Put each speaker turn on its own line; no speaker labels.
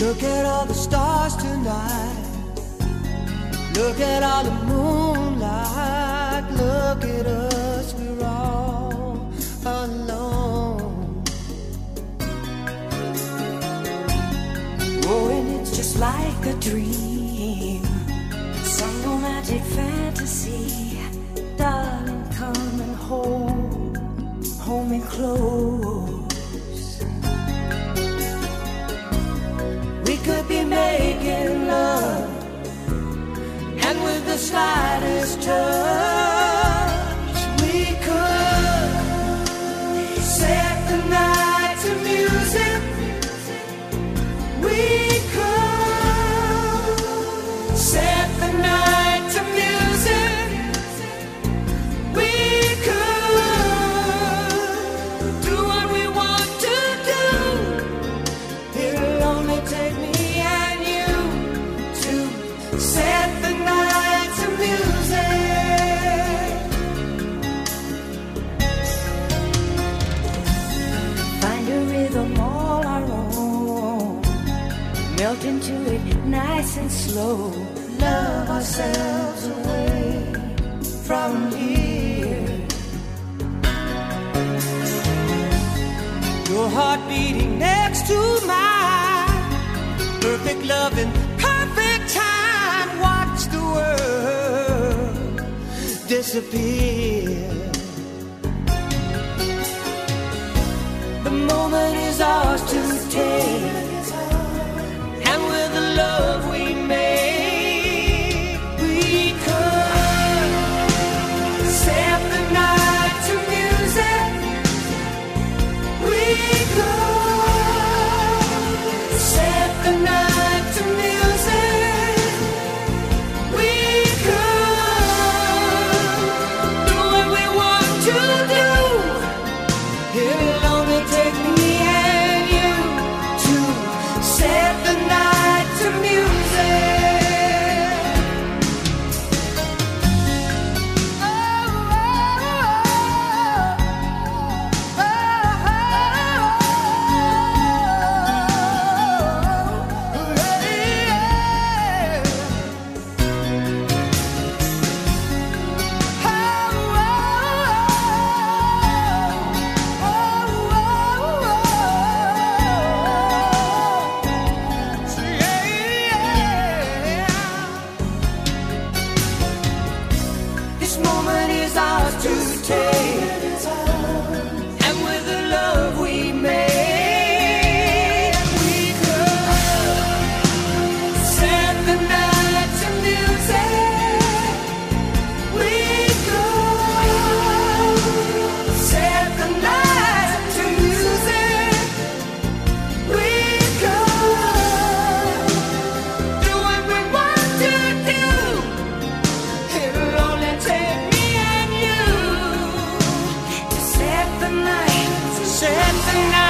Look at all the stars tonight. Look at all the moonlight. Look at us, we're all alone.
Oh, and it's just like a dream, some romantic fantasy.
Set
melt into it nice and slow.
Love ourselves away from here. Your heart beating next to mine. Perfect love and perfect time. Watch the world disappear. The moment is ours to This moment is ours to take. tonight.